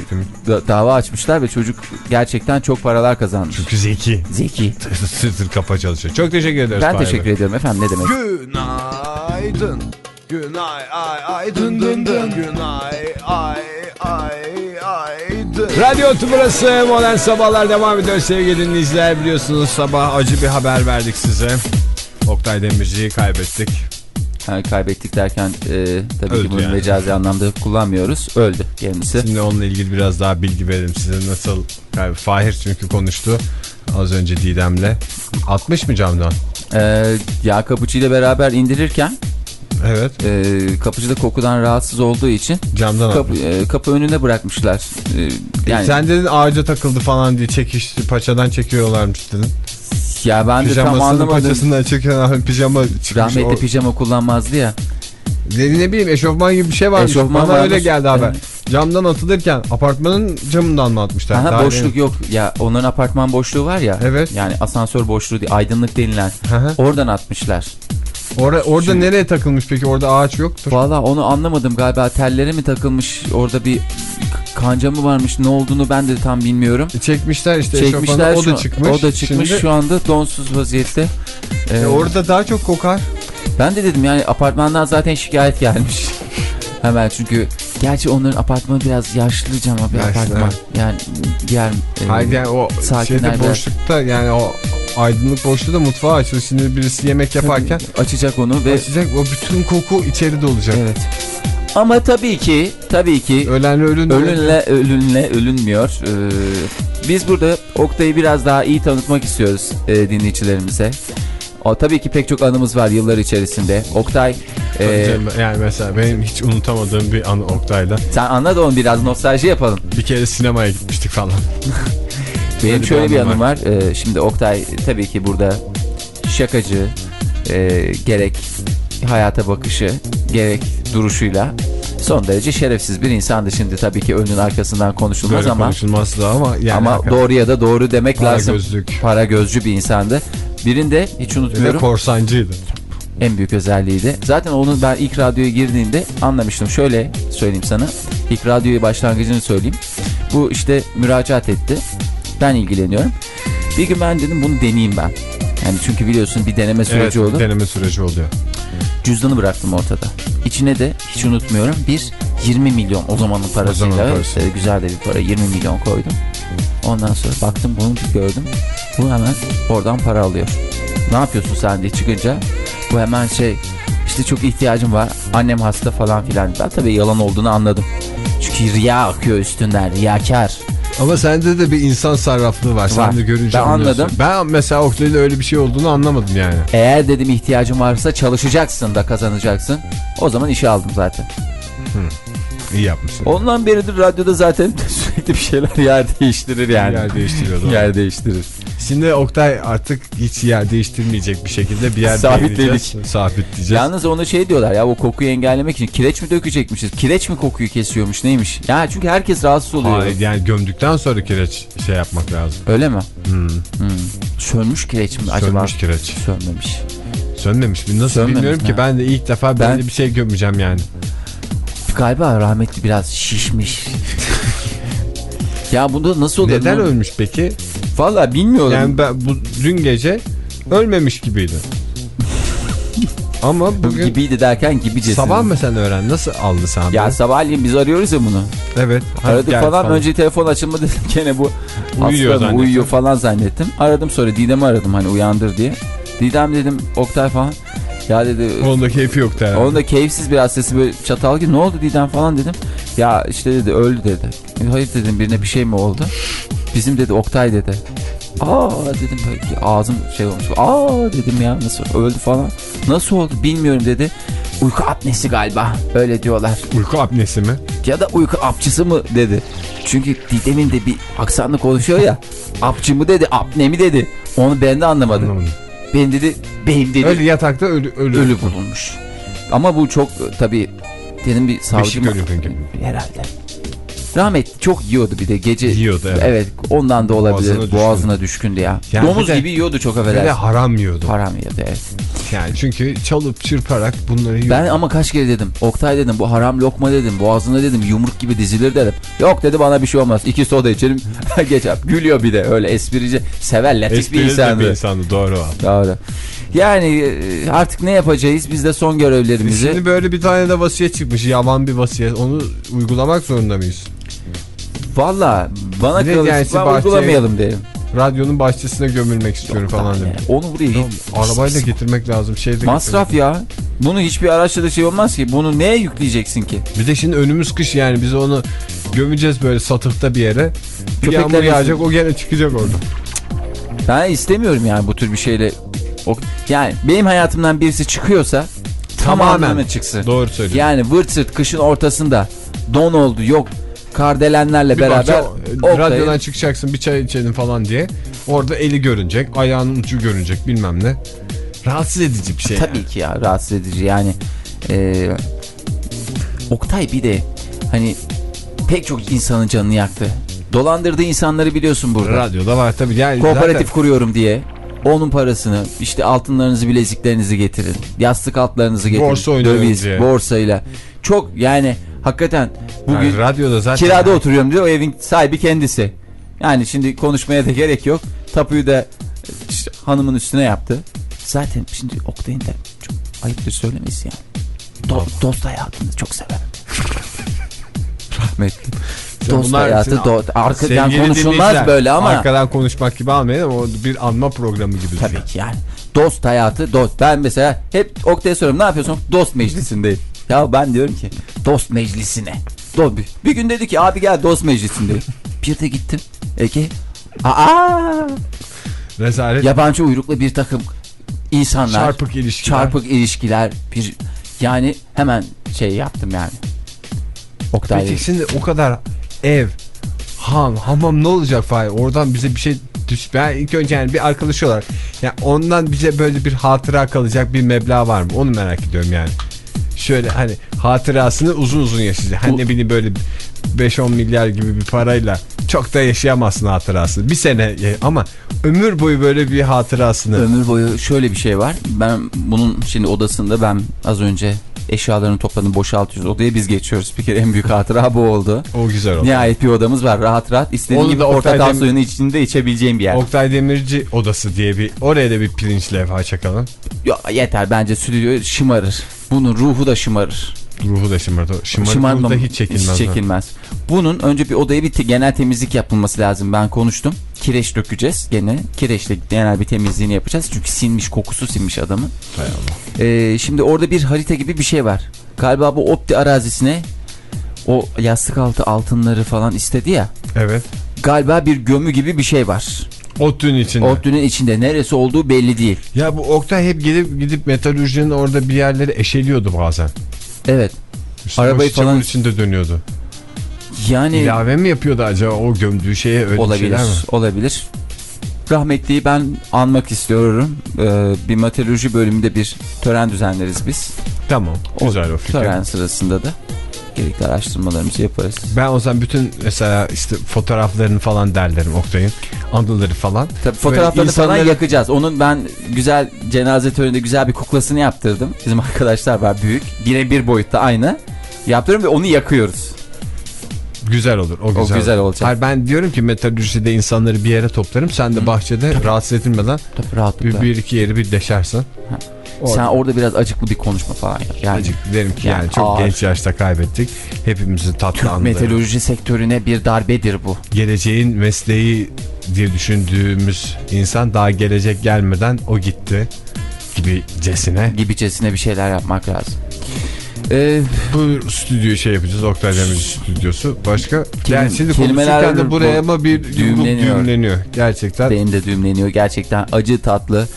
da- dava açmışlar ve çocuk gerçekten çok paralar kazanmış. Çünkü zeki. Zeki. Tır tır kafa çalışıyor. Çok teşekkür ederiz. Ben teşekkür ediyorum efendim ne demek. Günaydın. Günay ay ay dın dın dın. Günay ay ay ay. Radyo burası Modern Sabahlar devam ediyor sevgili dinleyiciler. Biliyorsunuz sabah acı bir haber verdik size. Oktay Demirci'yi kaybettik. Ha, kaybettik derken e, tabii Öldü ki bunu yani. mecazi anlamda kullanmıyoruz. Öldü kendisi. Şimdi onunla ilgili biraz daha bilgi verelim size. Nasıl kayb- Fahir çünkü konuştu az önce Didem'le. 60 mı camdan? E, yağ kapıcı ile beraber indirirken Evet. e, kapıcı da kokudan rahatsız olduğu için Camdan kapı, e, kapı önüne bırakmışlar. E, yani Sen dedin ağaca takıldı falan diye çekişti paçadan çekiyorlarmış dedin. ya ben de tam anlamadım. paçasından çekiyorlar pijama çıkmış. Rahmetli O- pijama kullanmazdı ya. Ne, ne bileyim eşofman gibi bir şey varmış. Eşofman Bana öyle varmış. geldi haber. Evet. Camdan atılırken apartmanın camından mı atmışlar? Aha, Daha boşluk ne- yok. Ya onların apartman boşluğu var ya. Evet. Yani asansör boşluğu değil, aydınlık denilen. Hı. Oradan atmışlar. Orada, orada Şimdi- nereye takılmış peki? Orada ağaç yoktur. Valla onu anlamadım galiba tellere mi takılmış orada bir kanca mı varmış ne olduğunu ben de tam bilmiyorum. E, Çekmişler işte Çekmişler o da çıkmış. O da çıkmış Şimdi, şu anda donsuz vaziyette. Ee, e, orada daha çok kokar. Ben de dedim yani apartmandan zaten şikayet gelmiş. Hemen çünkü gerçi onların apartmanı biraz yaşlıca ama bir Yaşlı, apartman. Yani diğer e, Hayır yani o sakinler şeyde boşlukta yani o aydınlık boşluğu da mutfağa açılır. Şimdi birisi yemek yaparken açacak onu ve açacak o bütün koku içeride olacak. evet. Ama tabii ki tabii ki Ölenle ölün. Ölünle ölünle ölünmüyor. Ee, biz burada Oktay'ı biraz daha iyi tanıtmak istiyoruz e, dinleyicilerimize. O tabii ki pek çok anımız var yıllar içerisinde. Oktay e, Yani mesela benim hiç unutamadığım bir anı Oktay'la. sen anla da onu biraz nostalji yapalım. Bir kere sinemaya gitmiştik falan. Benim şöyle bir anım anım var. Ee, şimdi Oktay tabii ki burada şakacı e, gerek hayata bakışı gerek duruşuyla son derece şerefsiz bir insandı. Şimdi tabii ki önün arkasından konuşulmaz Böyle ama konuşulmaz da ama yani ama hakikaten doğruya da doğru demek para lazım. gözlük. Para gözcü bir insandı. Birinde hiç Ve unutmuyorum korsancıydı. en büyük özelliğiydi. Zaten onu ben ilk radyoya girdiğinde anlamıştım. Şöyle söyleyeyim sana. İlk radyoya başlangıcını söyleyeyim. Bu işte müracaat etti. Ben ilgileniyorum. Bir gün ben dedim bunu deneyeyim ben. Yani çünkü biliyorsun bir deneme süreci evet, oldu. deneme süreci oluyor. Cüzdanı bıraktım ortada. İçine de hiç unutmuyorum bir 20 milyon o zamanın parasıyla zamanın parası. işte güzel de bir para 20 milyon koydum. Ondan sonra baktım bunu gördüm. Bu hemen oradan para alıyor. Ne yapıyorsun sen diye çıkınca bu hemen şey işte çok ihtiyacım var. Annem hasta falan filan. Ben tabii yalan olduğunu anladım. Çünkü riya akıyor üstünden. Riyakar. Ama sende de bir insan sarraflığı var. Sen de görünce Ben anlıyorsun. anladım. Ben mesela Oktay'da öyle bir şey olduğunu anlamadım yani. Eğer dedim ihtiyacım varsa çalışacaksın da kazanacaksın. O zaman işe aldım zaten. İyi yapmışsın. Ondan beridir radyoda zaten sürekli bir şeyler yer değiştirir yani. Yer değiştiriyordu. Yer değiştirir. Şimdi Oktay artık hiç yer değiştirmeyecek bir şekilde bir yer Sabitledik. Sabitleyeceğiz. Yalnız onu şey diyorlar ya o kokuyu engellemek için kireç mi dökecekmişiz? Kireç mi kokuyu kesiyormuş neymiş? Ya çünkü herkes rahatsız oluyor. Hayır, yani gömdükten sonra kireç şey yapmak lazım. Öyle mi? Hmm. Hmm. Sönmüş kireç mi acaba? Sönmüş kireç. Sönmemiş. Sönmemiş mi? Nasıl Sönmemiş bilmiyorum mi? ki. Ben de ilk defa Ben- böyle bir şey gömeceğim yani. Galiba rahmetli biraz şişmiş. ya bunda nasıl oluyor? Neden Ne- ölmüş peki? Valla bilmiyorum. Yani ben bu dün gece ölmemiş gibiydi. Ama Bu bugün gibiydi derken gibicesine. sabah mı sen öğren? Nasıl aldı sen? Ya sabahleyin biz arıyoruz ya bunu. evet. Aradık gel falan, önce telefon açılmadı dedim gene bu Uyuyor zannettim. uyuyor falan zannettim. Aradım sonra Didem'i aradım hani uyandır diye. Didem dedim Oktay falan. Ya dedi Onun da keyfi yoktu herhalde. onun da keyifsiz biraz sesi böyle çatal gibi ne oldu Didem falan dedim. Ya işte dedi öldü dedi. Hayır dedim birine bir şey mi oldu? Bizim dedi Oktay dedi. Aa dedim böyle ağzım şey olmuş. Aa dedim ya nasıl öldü falan. Nasıl oldu bilmiyorum dedi. Uyku apnesi galiba öyle diyorlar. Uyku apnesi mi? Ya da uyku apçısı mı dedi. Çünkü Didem'in de bir aksanlı konuşuyor ya. Apçı mı dedi, apne mi dedi. Onu ben de anlamadım. Anlamadım. Ben dedi benim dedi Öyle yatakta ölü, ölü. ölü bulunmuş. Ama bu çok tabii dedim bir savcı Beşik mı? peki. Herhalde. Rahmet çok yiyordu bir de gece. Yiyordu, evet. ondan da olabilir. Boğazına Boğazına, düşkün. düşkündü ya. Yani Domuz bir de- gibi yiyordu çok Ve de affedersin. haram yiyordu. Haram yiyordu evet. Yani çünkü çalıp çırparak bunları yiyordu. Ben ama kaç kere dedim. Oktay dedim bu haram lokma dedim. Boğazına dedim yumruk gibi dizilir dedim. Yok dedi bana bir şey olmaz. İki soda içelim geçer. Gülüyor bir de öyle esprici. Sever latif bir Esprili de insandı. bir insandı doğru o. Doğru. Yani e, artık ne yapacağız? Biz de son görevlerimizi. Şimdi böyle bir tane de vasiyet çıkmış. Yaman bir vasiyet. Onu uygulamak zorunda mıyız? Valla bana de kalırsa bahçeye- uygulamayalım derim. Radyonun bahçesine gömülmek istiyorum falan demiş. Onu buraya Tamam, arabayla getirmek lazım. Şeyde Masraf ya. Bunu hiçbir araçla da şey olmaz ki. Bunu neye yükleyeceksin ki? Bir de şimdi önümüz kış yani biz onu gömeceğiz böyle satıkta bir yere. Bir Köpekler yağmur yağacak o gene çıkacak orada. Ben istemiyorum yani bu tür bir şeyle. O, yani benim hayatımdan birisi çıkıyorsa tamamen çıksın. Doğru söylüyorsun. Yani vırt sırt kışın ortasında don oldu yok kardelenlerle bir beraber Oktay'ı- radyodan çıkacaksın bir çay içelim falan diye. Orada eli görünecek, ayağının ucu görünecek bilmem ne. Rahatsız edici bir şey. Tabii yani. ki ya rahatsız edici yani. E, Oktay bir de hani pek çok insanın canını yaktı. Dolandırdığı insanları biliyorsun burada. Radyoda var tabii. Yani Kooperatif zaten kuruyorum diye. Onun parasını işte altınlarınızı bileziklerinizi getirin. Yastık altlarınızı getirin. Borsa oynuyorum Döviz, diye. borsayla. Çok yani hakikaten bugün yani radyoda zaten kirada oturuyorum diyor. O evin sahibi kendisi. Yani şimdi konuşmaya da gerek yok. Tapuyu da işte hanımın üstüne yaptı. Zaten şimdi Oktay'ın da çok ayıptır söylemesi yani. Do- dost hayatını çok severim. Rahmetli. Dost Bunlar hayatı do- arkadan sevgili konuşulmaz böyle ama. Arkadan konuşmak gibi almayın ama o bir anma programı gibi. Tabii ki yani. Dost hayatı dost. Ben mesela hep Oktay'a soruyorum ne yapıyorsun? Dost meclisindeyim. Ya ben diyorum ki dost meclisine. Do bir, bir gün dedi ki abi gel dost meclisindeyim. bir de gittim. Ege. Aa! Rezalet. Yabancı uyruklu bir takım insanlar. Çarpık ilişkiler. Çarpık ilişkiler. Bir, yani hemen şey yaptım yani. Oktay şimdi o kadar ev, ham, hamam ne olacak Fahir? Oradan bize bir şey düş. Ben ilk önce yani bir arkadaş olarak yani ondan bize böyle bir hatıra kalacak bir meblağ var mı? Onu merak ediyorum yani. Şöyle hani hatırasını uzun uzun yaşayacak. Hani ne bileyim böyle 5-10 milyar gibi bir parayla çok da yaşayamazsın hatırasını. Bir sene ye- ama ömür boyu böyle bir hatırasını. Ömür boyu şöyle bir şey var. Ben bunun şimdi odasında ben az önce eşyalarını topladım boşaltıyoruz. Odaya biz geçiyoruz. Bir kere en büyük hatıra bu oldu. O güzel oldu. Nihayet bir odamız var. Rahat rahat istediğim Onu gibi portakal suyunu içinde içebileceğim bir yer. Oktay Demirci odası diye bir oraya da bir pirinç levha çakalım. Ya, yeter bence stüdyo şımarır. Bunun ruhu da şımarır. Ruhu da şımardı. Şımarık Şımarmam- ruhu da hiç çekilmez. Hiç çekilmez. Bunun önce bir odaya bir te- genel temizlik yapılması lazım. Ben konuştum. Kireç dökeceğiz gene. Kireçle genel bir temizliğini yapacağız. Çünkü sinmiş kokusu sinmiş adamın. Hay Allah. Ee, şimdi orada bir harita gibi bir şey var. Galiba bu Opti arazisine o yastık altı altınları falan istedi ya. Evet. Galiba bir gömü gibi bir şey var. ODTÜ'nün içinde. Opti'nin içinde neresi olduğu belli değil. Ya bu Oktay hep gidip gidip metalürjinin orada bir yerleri eşeliyordu bazen. Evet. Üstüne Arabayı falan- içinde dönüyordu. Yani İlave mi yapıyordu acaba o gömdüğü şeye öyle olabilir. şeyler mi? Olabilir. Rahmetliyi ben anmak istiyorum. Ee, bir meteoroloji bölümünde bir tören düzenleriz biz. Tamam. Güzel o fikir. Tören sırasında da gerekli araştırmalarımızı yaparız. Ben o zaman bütün mesela işte fotoğraflarını falan derlerim Oktay'ın. Anıları falan. Tabii fotoğraflarını falan insanları- yakacağız. Onun ben güzel cenaze töreninde güzel bir kuklasını yaptırdım. Bizim arkadaşlar var büyük. Yine bir boyutta aynı. Yaptırıyorum ve onu yakıyoruz. Güzel olur. O güzel, güzel olur. olacak. Hayır, ben diyorum ki metalürjide insanları bir yere toplarım. Sen de bahçede rahatsız edilmeden Tabii rahatlıkla. bir, bir iki yeri bir deşersin. Sen orada biraz acıklı bir konuşma falan yap. Yani Acık derim ki yani, Yani çok ağır. genç yaşta kaybettik. Hepimizin tatlı Türk anıları. meteoroloji sektörüne bir darbedir bu. Geleceğin mesleği diye düşündüğümüz insan daha gelecek gelmeden o gitti gibicesine. Gibicesine bir şeyler yapmak lazım. Ee, Bu stüdyoyu şey yapacağız. Oktay Demirci stüdyosu. Başka? Kelim- yani şimdi konuşurken de buraya bu- ama bir düğümleniyor. düğümleniyor. Gerçekten. benim de düğümleniyor. Gerçekten acı tatlı.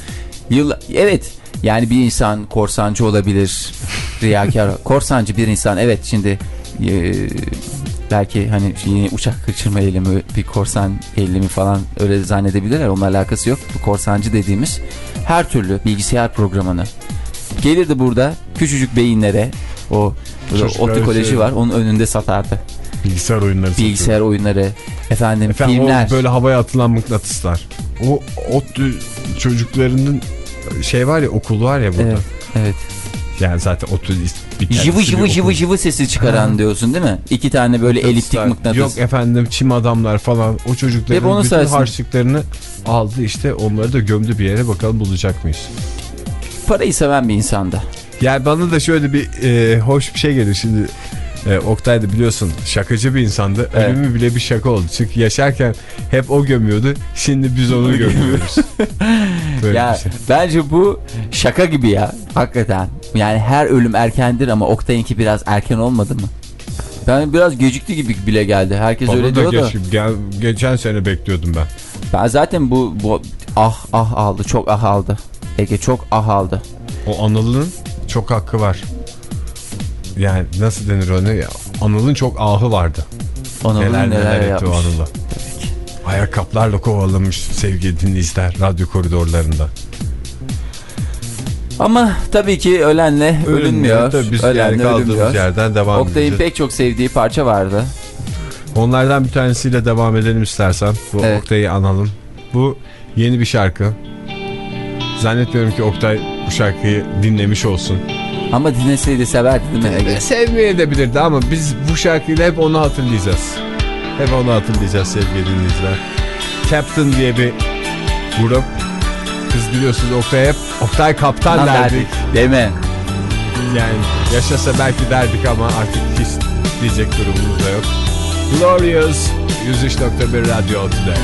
Yıl, evet yani bir insan korsancı olabilir. Riyakar. korsancı bir insan evet şimdi e, belki hani yine uçak kaçırma eylemi bir korsan eylemi falan öyle zannedebilirler. Onunla alakası yok. Bu korsancı dediğimiz her türlü bilgisayar programını gelirdi burada küçücük beyinlere o optikoloji şey- var onun önünde satardı. Bilgisayar oyunları Bilgisayar oyunları efendim, Efendim filmler. böyle havaya atılan mıknatıslar. O ODTÜ çocuklarının şey var ya okul var ya burada. Evet, evet. Yani zaten kendisi Jıvı jıvı jıvı jıvı sesi çıkaran Ha. diyorsun değil mi? İki tane böyle eliptik mıknatıs. Yok efendim çim adamlar falan o Hep çocukların onun bütün sayesinde. harçlıklarını aldı işte onları da gömdü bir yere bakalım bulacak mıyız? Parayı seven bir insandı. Yani bana da şöyle bir e, hoş bir şey geliyor şimdi. E, Oktay da biliyorsun şakacı bir insandı. Evet. Ölümü bile bir şaka oldu. Çünkü yaşarken hep o gömüyordu. Şimdi biz onu gömüyoruz. Böyle ya şey. bence bu şaka gibi ya. Hakikaten. Yani her ölüm erkendir ama Oktay'ınki biraz erken olmadı mı? Ben biraz gecikti gibi bile geldi. Herkes Bana öyle da diyor da. geç- gel- geçen sene bekliyordum ben. Ben zaten bu, bu ah ah aldı. Çok ah aldı. Ege çok ah aldı. O Anıl'ın çok hakkı var. Yani nasıl denir ona ya? Anıl'ın çok ahı vardı. Ona neler neler, neler etti yapmış. o Anıl'ı. Ayakkabılarla kovalamış sevgili dinleyiciler radyo koridorlarında. Ama tabii ki ölenle ölünmüyor. Tabii biz ölenle yani kaldığımız ölünmüyor. yerden devam Oktay'ın pek çok sevdiği parça vardı. Onlardan bir tanesiyle devam edelim istersen. Bu Evet. Oktay'ı analım. Bu yeni bir şarkı. Zannetmiyorum ki Oktay şarkıyı dinlemiş olsun. Ama dinleseydi severdi değil mi Ege? Sevmeye de bilirdi ama biz bu şarkıyla hep onu hatırlayacağız. Hep onu hatırlayacağız sevgili dinleyiciler. Captain diye bir grup. Biz biliyorsunuz Oktay hep Oktay Kaptan Lan derdik. derdik. Değil mi? Yani yaşasa belki derdik ama artık hiç diyecek durumumuz da yok. Glorious 103.1 Radyo Today.